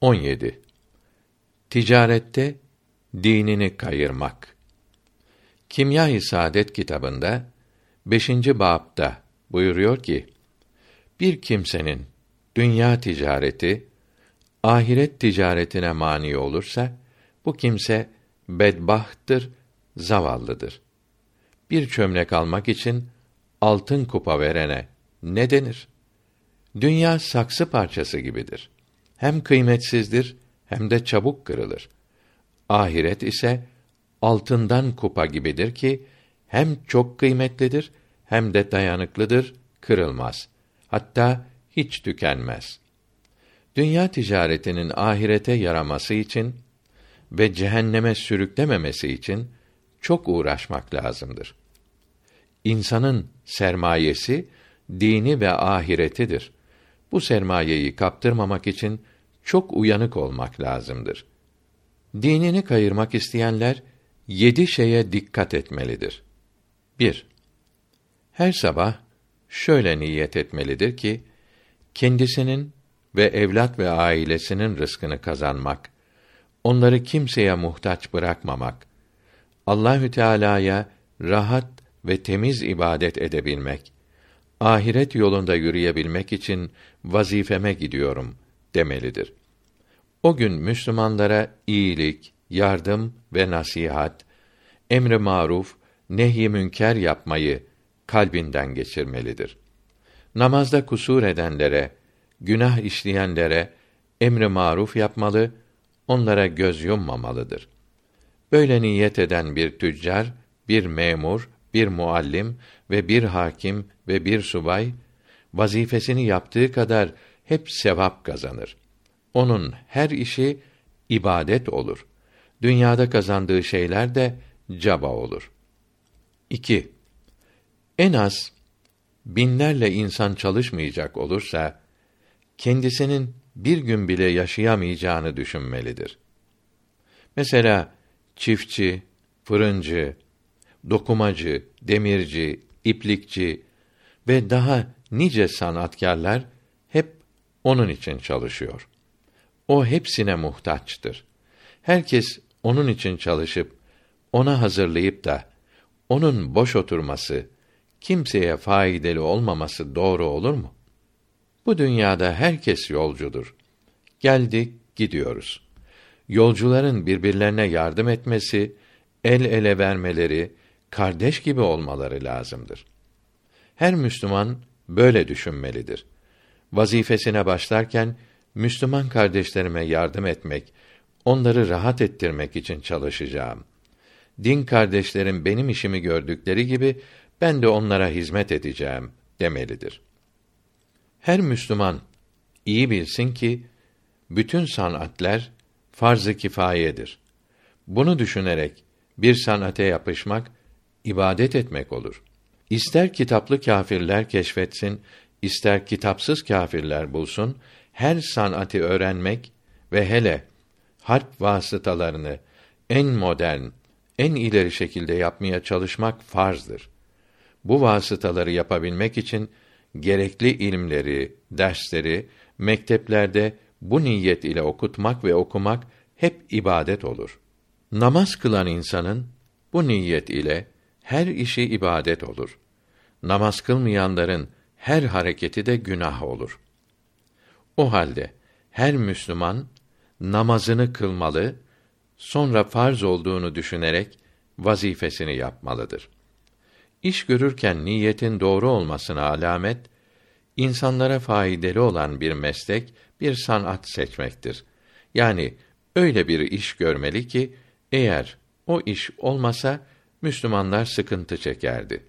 17. Ticarette dinini kayırmak. Kimya-i Saadet kitabında 5. bapta buyuruyor ki: Bir kimsenin dünya ticareti ahiret ticaretine mani olursa bu kimse bedbahtır, zavallıdır. Bir çömlek almak için altın kupa verene ne denir? Dünya saksı parçası gibidir. Hem kıymetsizdir hem de çabuk kırılır. Ahiret ise altından kupa gibidir ki hem çok kıymetlidir hem de dayanıklıdır, kırılmaz. Hatta hiç tükenmez. Dünya ticaretinin ahirete yaraması için ve cehenneme sürüklememesi için çok uğraşmak lazımdır. İnsanın sermayesi dini ve ahiretidir. Bu sermayeyi kaptırmamak için çok uyanık olmak lazımdır. Dinini kayırmak isteyenler yedi şeye dikkat etmelidir. 1. Her sabah şöyle niyet etmelidir ki kendisinin ve evlat ve ailesinin rızkını kazanmak, onları kimseye muhtaç bırakmamak, Allahü Teala'ya rahat ve temiz ibadet edebilmek, ahiret yolunda yürüyebilmek için vazifeme gidiyorum demelidir. O gün Müslümanlara iyilik, yardım ve nasihat, emri maruf, nehy münker yapmayı kalbinden geçirmelidir. Namazda kusur edenlere, günah işleyenlere emri maruf yapmalı, onlara göz yummamalıdır. Böyle niyet eden bir tüccar, bir memur, bir muallim ve bir hakim ve bir subay vazifesini yaptığı kadar hep sevap kazanır. Onun her işi ibadet olur. Dünyada kazandığı şeyler de caba olur. 2. En az binlerle insan çalışmayacak olursa kendisinin bir gün bile yaşayamayacağını düşünmelidir. Mesela çiftçi, fırıncı, dokumacı, demirci, iplikçi ve daha nice sanatkarlar hep onun için çalışıyor. O hepsine muhtaçtır. Herkes onun için çalışıp ona hazırlayıp da onun boş oturması, kimseye faydalı olmaması doğru olur mu? Bu dünyada herkes yolcudur. Geldik, gidiyoruz. Yolcuların birbirlerine yardım etmesi, el ele vermeleri, kardeş gibi olmaları lazımdır. Her Müslüman böyle düşünmelidir. Vazifesine başlarken Müslüman kardeşlerime yardım etmek, onları rahat ettirmek için çalışacağım. Din kardeşlerim benim işimi gördükleri gibi ben de onlara hizmet edeceğim demelidir. Her Müslüman iyi bilsin ki bütün sanatlar farz-ı kifayedir. Bunu düşünerek bir sanate yapışmak ibadet etmek olur. İster kitaplı kâfirler keşfetsin, ister kitapsız kâfirler bulsun, her sanatı öğrenmek ve hele harp vasıtalarını en modern, en ileri şekilde yapmaya çalışmak farzdır. Bu vasıtaları yapabilmek için gerekli ilimleri, dersleri mekteplerde bu niyet ile okutmak ve okumak hep ibadet olur. Namaz kılan insanın bu niyet ile her işi ibadet olur. Namaz kılmayanların her hareketi de günah olur. O halde her Müslüman namazını kılmalı, sonra farz olduğunu düşünerek vazifesini yapmalıdır. İş görürken niyetin doğru olmasına alamet insanlara faydalı olan bir meslek, bir sanat seçmektir. Yani öyle bir iş görmeli ki eğer o iş olmasa Müslümanlar sıkıntı çekerdi.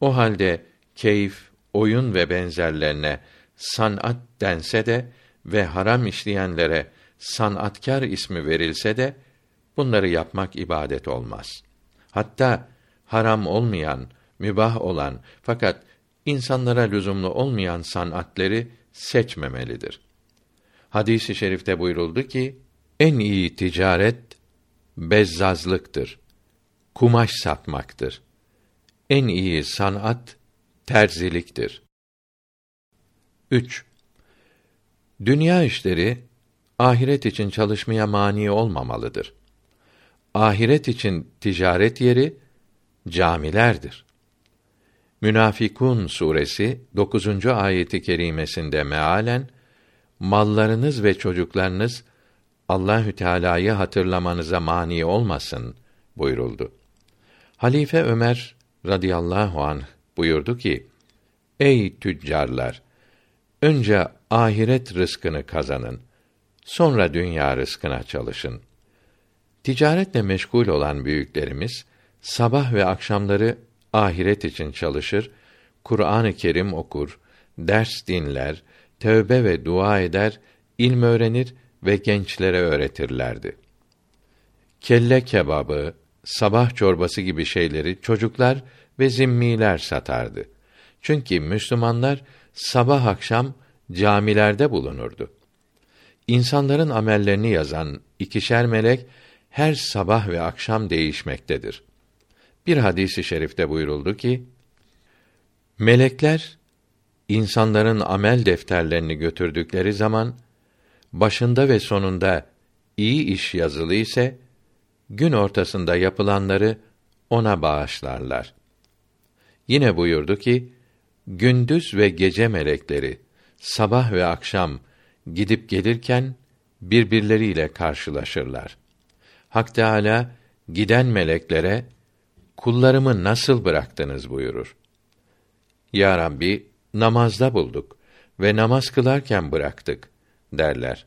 O halde keyif, oyun ve benzerlerine sanat dense de ve haram işleyenlere sanatkar ismi verilse de bunları yapmak ibadet olmaz. Hatta haram olmayan, mübah olan fakat insanlara lüzumlu olmayan sanatları seçmemelidir. Hadisi i şerifte buyuruldu ki en iyi ticaret bezzazlıktır kumaş satmaktır. En iyi sanat terziliktir. 3. Dünya işleri ahiret için çalışmaya mani olmamalıdır. Ahiret için ticaret yeri camilerdir. Münafikun suresi 9. ayeti kerimesinde mealen mallarınız ve çocuklarınız Allahü Teala'yı hatırlamanıza mani olmasın buyuruldu. Halife Ömer radıyallahu anh buyurdu ki: Ey tüccarlar! Önce ahiret rızkını kazanın. Sonra dünya rızkına çalışın. Ticaretle meşgul olan büyüklerimiz sabah ve akşamları ahiret için çalışır, Kur'an-ı Kerim okur, ders dinler, tövbe ve dua eder, ilm öğrenir ve gençlere öğretirlerdi. Kelle kebabı, sabah çorbası gibi şeyleri çocuklar ve zimmiler satardı. Çünkü Müslümanlar sabah akşam camilerde bulunurdu. İnsanların amellerini yazan ikişer melek her sabah ve akşam değişmektedir. Bir hadisi i şerifte buyuruldu ki: Melekler insanların amel defterlerini götürdükleri zaman başında ve sonunda iyi iş yazılı ise gün ortasında yapılanları ona bağışlarlar. Yine buyurdu ki: Gündüz ve gece melekleri sabah ve akşam gidip gelirken birbirleriyle karşılaşırlar. Hak Teâlâ, giden meleklere kullarımı nasıl bıraktınız buyurur. Ya Rabbi, namazda bulduk ve namaz kılarken bıraktık derler.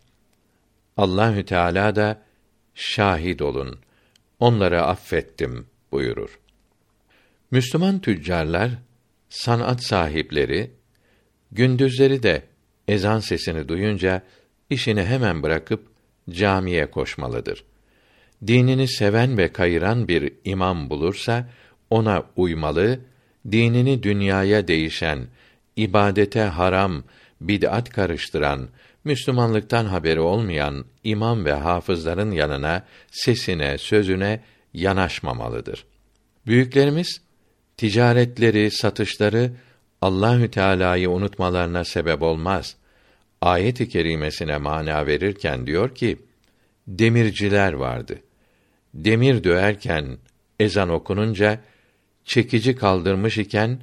Allahü Teala da şahit olun. Onları affettim buyurur. Müslüman tüccarlar, sanat sahipleri gündüzleri de ezan sesini duyunca işini hemen bırakıp camiye koşmalıdır dinini seven ve kayıran bir imam bulursa ona uymalı, dinini dünyaya değişen, ibadete haram, bid'at karıştıran, Müslümanlıktan haberi olmayan imam ve hafızların yanına, sesine, sözüne yanaşmamalıdır. Büyüklerimiz ticaretleri, satışları Allahü Teala'yı unutmalarına sebep olmaz. Ayet-i kerimesine mana verirken diyor ki: Demirciler vardı demir döerken ezan okununca çekici kaldırmış iken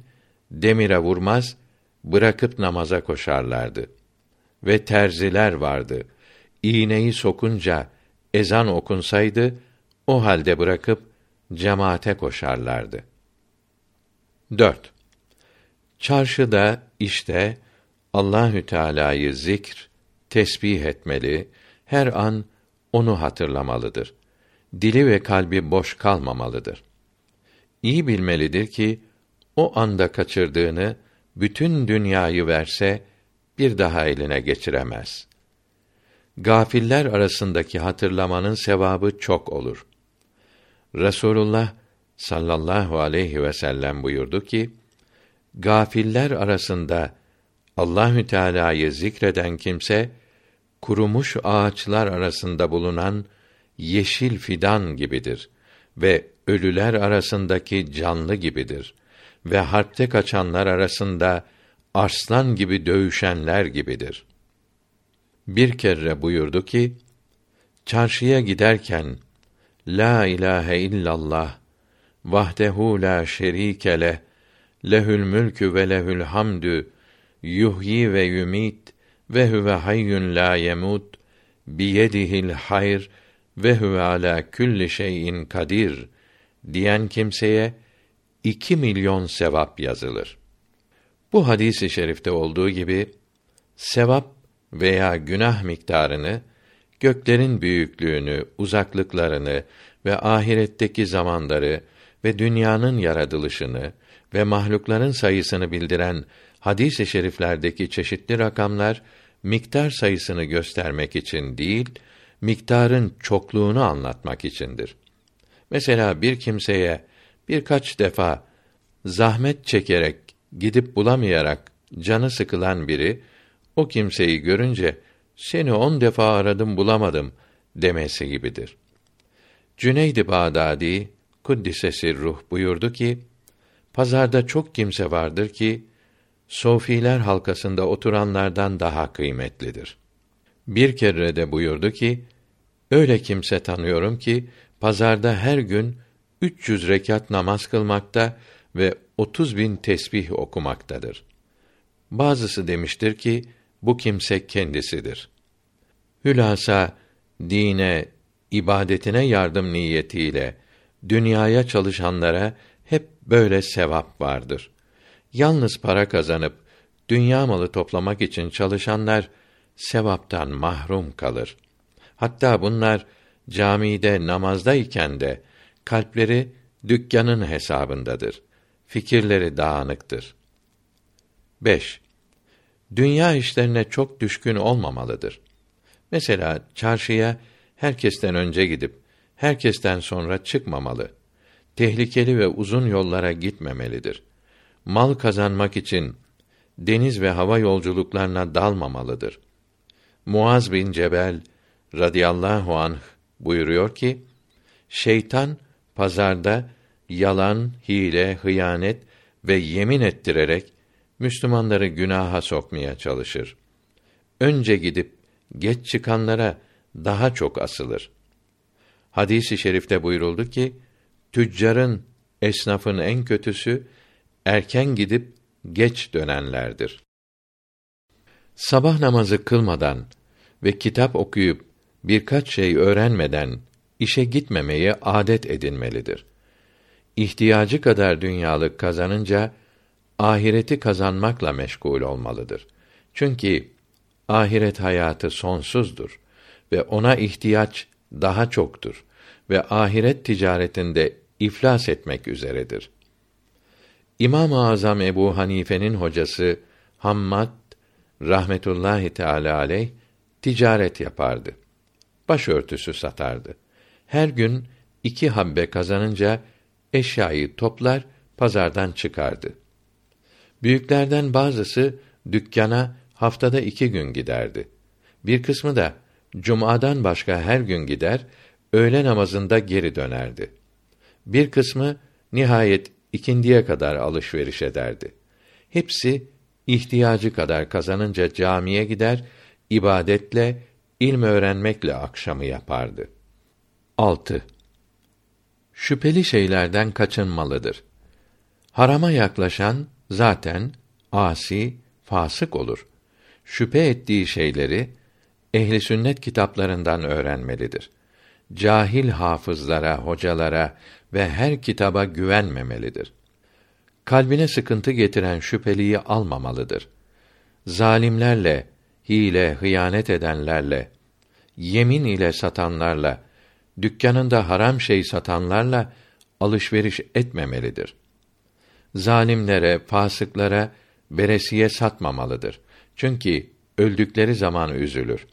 demire vurmaz bırakıp namaza koşarlardı. Ve terziler vardı. İğneyi sokunca ezan okunsaydı o halde bırakıp cemaate koşarlardı. 4. Çarşıda işte Allahü Teala'yı zikr, tesbih etmeli, her an onu hatırlamalıdır dili ve kalbi boş kalmamalıdır. İyi bilmelidir ki o anda kaçırdığını bütün dünyayı verse bir daha eline geçiremez. Gafiller arasındaki hatırlamanın sevabı çok olur. Resulullah sallallahu aleyhi ve sellem buyurdu ki: Gafiller arasında Allahü Teala'yı zikreden kimse kurumuş ağaçlar arasında bulunan yeşil fidan gibidir ve ölüler arasındaki canlı gibidir ve harpte kaçanlar arasında arslan gibi dövüşenler gibidir. Bir kere buyurdu ki, çarşıya giderken, La ilahe illallah, vahdehu la şerike leh, lehül mülkü ve lehül hamdü, yuhyi ve yumit ve huve hayyun la yemut, biyedihil hayr ve huve ala külli şeyin kadir. Diyen kimseye iki milyon sevap yazılır. Bu hadisi şerifte olduğu gibi sevap veya günah miktarını göklerin büyüklüğünü, uzaklıklarını ve ahiretteki zamanları ve dünyanın yaratılışını ve mahlukların sayısını bildiren hadis-i şeriflerdeki çeşitli rakamlar miktar sayısını göstermek için değil, miktarın çokluğunu anlatmak içindir. Mesela bir kimseye birkaç defa zahmet çekerek gidip bulamayarak canı sıkılan biri o kimseyi görünce seni on defa aradım bulamadım demesi gibidir. Cüneyd-i Bağdadi kuddise ruh buyurdu ki pazarda çok kimse vardır ki sofiler halkasında oturanlardan daha kıymetlidir. Bir kere de buyurdu ki, öyle kimse tanıyorum ki, pazarda her gün 300 rekat namaz kılmakta ve 30 bin tesbih okumaktadır. Bazısı demiştir ki, bu kimse kendisidir. Hülasa, dine, ibadetine yardım niyetiyle, dünyaya çalışanlara hep böyle sevap vardır. Yalnız para kazanıp, dünya malı toplamak için çalışanlar, sevaptan mahrum kalır. Hatta bunlar, camide namazdayken de, kalpleri dükkanın hesabındadır. Fikirleri dağınıktır. 5. Dünya işlerine çok düşkün olmamalıdır. Mesela çarşıya herkesten önce gidip herkesten sonra çıkmamalı. Tehlikeli ve uzun yollara gitmemelidir. Mal kazanmak için deniz ve hava yolculuklarına dalmamalıdır. Muaz bin Cebel radıyallahu anh buyuruyor ki, şeytan pazarda yalan, hile, hıyanet ve yemin ettirerek Müslümanları günaha sokmaya çalışır. Önce gidip geç çıkanlara daha çok asılır. Hadisi şerifte buyuruldu ki, tüccarın, esnafın en kötüsü, erken gidip geç dönenlerdir. Sabah namazı kılmadan ve kitap okuyup birkaç şey öğrenmeden işe gitmemeyi adet edinmelidir. İhtiyacı kadar dünyalık kazanınca ahireti kazanmakla meşgul olmalıdır. Çünkü ahiret hayatı sonsuzdur ve ona ihtiyaç daha çoktur ve ahiret ticaretinde iflas etmek üzeredir. İmam-ı Azam Ebu Hanife'nin hocası Hammad rahmetullahi teala aleyh ticaret yapardı. Başörtüsü satardı. Her gün iki habbe kazanınca eşyayı toplar, pazardan çıkardı. Büyüklerden bazısı dükkana haftada iki gün giderdi. Bir kısmı da cumadan başka her gün gider, öğle namazında geri dönerdi. Bir kısmı nihayet ikindiye kadar alışveriş ederdi. Hepsi ihtiyacı kadar kazanınca camiye gider, ibadetle, ilm öğrenmekle akşamı yapardı. 6. Şüpheli şeylerden kaçınmalıdır. Harama yaklaşan zaten asi, fasık olur. Şüphe ettiği şeyleri ehli sünnet kitaplarından öğrenmelidir. Cahil hafızlara, hocalara ve her kitaba güvenmemelidir. Kalbine sıkıntı getiren şüpheliyi almamalıdır. Zalimlerle, hile, hıyanet edenlerle, yemin ile satanlarla, dükkanında haram şey satanlarla alışveriş etmemelidir. Zalimlere, fasıklara beresiye satmamalıdır. Çünkü öldükleri zaman üzülür.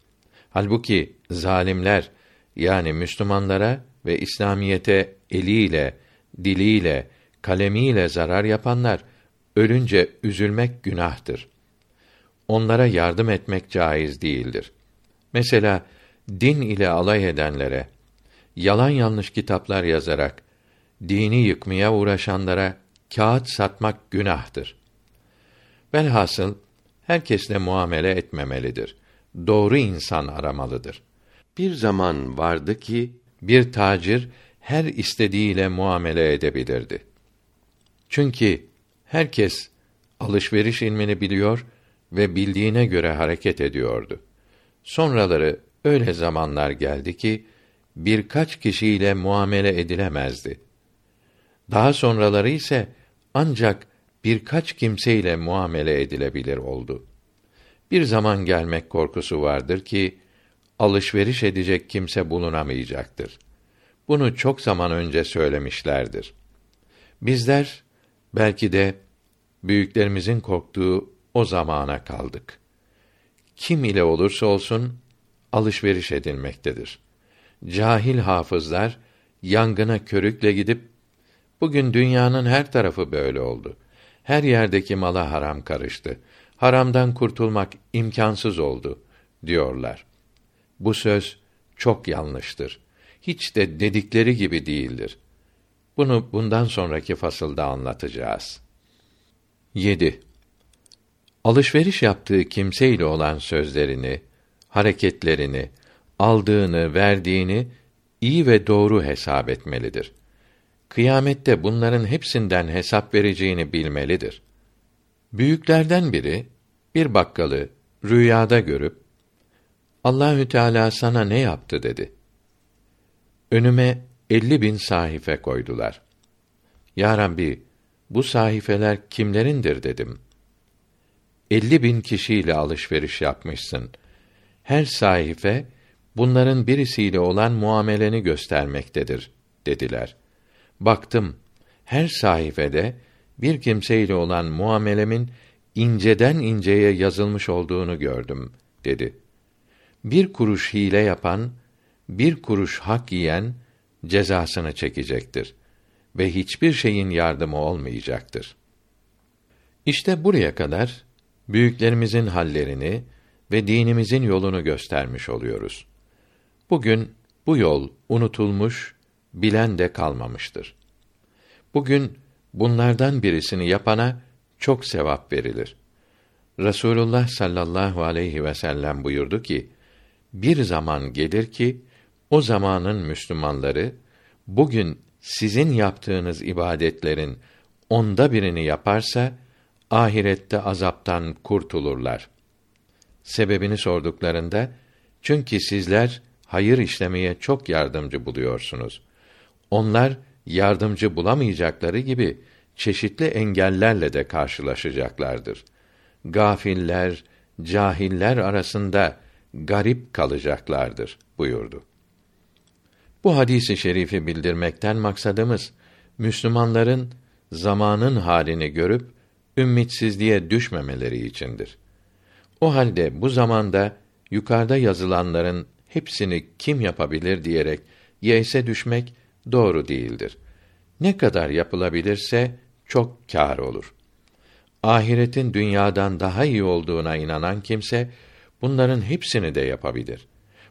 Halbuki zalimler yani Müslümanlara ve İslamiyete eliyle, diliyle, kalemiyle zarar yapanlar ölünce üzülmek günahtır. Onlara yardım etmek caiz değildir. Mesela din ile alay edenlere, yalan yanlış kitaplar yazarak dini yıkmaya uğraşanlara kağıt satmak günahtır. Velhasıl herkesle muamele etmemelidir. Doğru insan aramalıdır. Bir zaman vardı ki bir tacir her istediğiyle muamele edebilirdi. Çünkü herkes alışveriş ilmini biliyor ve bildiğine göre hareket ediyordu. Sonraları öyle zamanlar geldi ki birkaç kişiyle muamele edilemezdi. Daha sonraları ise ancak birkaç kimseyle muamele edilebilir oldu. Bir zaman gelmek korkusu vardır ki alışveriş edecek kimse bulunamayacaktır. Bunu çok zaman önce söylemişlerdir. Bizler belki de büyüklerimizin korktuğu o zamana kaldık. Kim ile olursa olsun alışveriş edilmektedir. Cahil hafızlar yangına körükle gidip bugün dünyanın her tarafı böyle oldu. Her yerdeki mala haram karıştı. Haramdan kurtulmak imkansız oldu diyorlar. Bu söz çok yanlıştır. Hiç de dedikleri gibi değildir. Bunu bundan sonraki fasılda anlatacağız. 7. Alışveriş yaptığı kimse ile olan sözlerini, hareketlerini, aldığını, verdiğini iyi ve doğru hesap etmelidir. Kıyamette bunların hepsinden hesap vereceğini bilmelidir. Büyüklerden biri bir bakkalı rüyada görüp Allahü Teala sana ne yaptı dedi. Önüme elli bin sahife koydular. Ya Rabbi, bu sahifeler kimlerindir dedim. Elli bin kişiyle alışveriş yapmışsın. Her sahife, bunların birisiyle olan muameleni göstermektedir, dediler. Baktım, her sayfede bir kimseyle olan muamelemin inceden inceye yazılmış olduğunu gördüm, dedi. Bir kuruş hile yapan, bir kuruş hak yiyen, cezasını çekecektir ve hiçbir şeyin yardımı olmayacaktır. İşte buraya kadar büyüklerimizin hallerini ve dinimizin yolunu göstermiş oluyoruz. Bugün bu yol unutulmuş, bilen de kalmamıştır. Bugün bunlardan birisini yapana çok sevap verilir. Resulullah sallallahu aleyhi ve sellem buyurdu ki: Bir zaman gelir ki o zamanın Müslümanları bugün sizin yaptığınız ibadetlerin onda birini yaparsa ahirette azaptan kurtulurlar. Sebebini sorduklarında çünkü sizler hayır işlemeye çok yardımcı buluyorsunuz. Onlar yardımcı bulamayacakları gibi çeşitli engellerle de karşılaşacaklardır. Gafiller, cahiller arasında garip kalacaklardır buyurdu. Bu hadisi şerifi bildirmekten maksadımız Müslümanların zamanın halini görüp ümmitsizliğe düşmemeleri içindir. O halde bu zamanda yukarıda yazılanların hepsini kim yapabilir diyerek yeyse düşmek doğru değildir. Ne kadar yapılabilirse çok kâr olur. Ahiretin dünyadan daha iyi olduğuna inanan kimse bunların hepsini de yapabilir.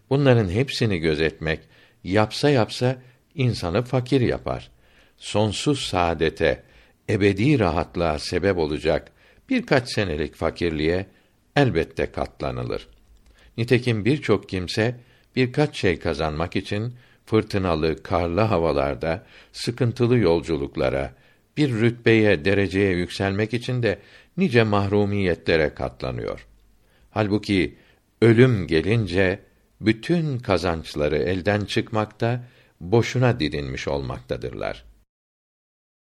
Bunların hepsini gözetmek yapsa yapsa insanı fakir yapar. Sonsuz saadete, ebedi rahatlığa sebep olacak birkaç senelik fakirliğe elbette katlanılır. Nitekim birçok kimse birkaç şey kazanmak için fırtınalı, karlı havalarda, sıkıntılı yolculuklara, bir rütbeye, dereceye yükselmek için de nice mahrumiyetlere katlanıyor. Halbuki ölüm gelince bütün kazançları elden çıkmakta, boşuna didinmiş olmaktadırlar.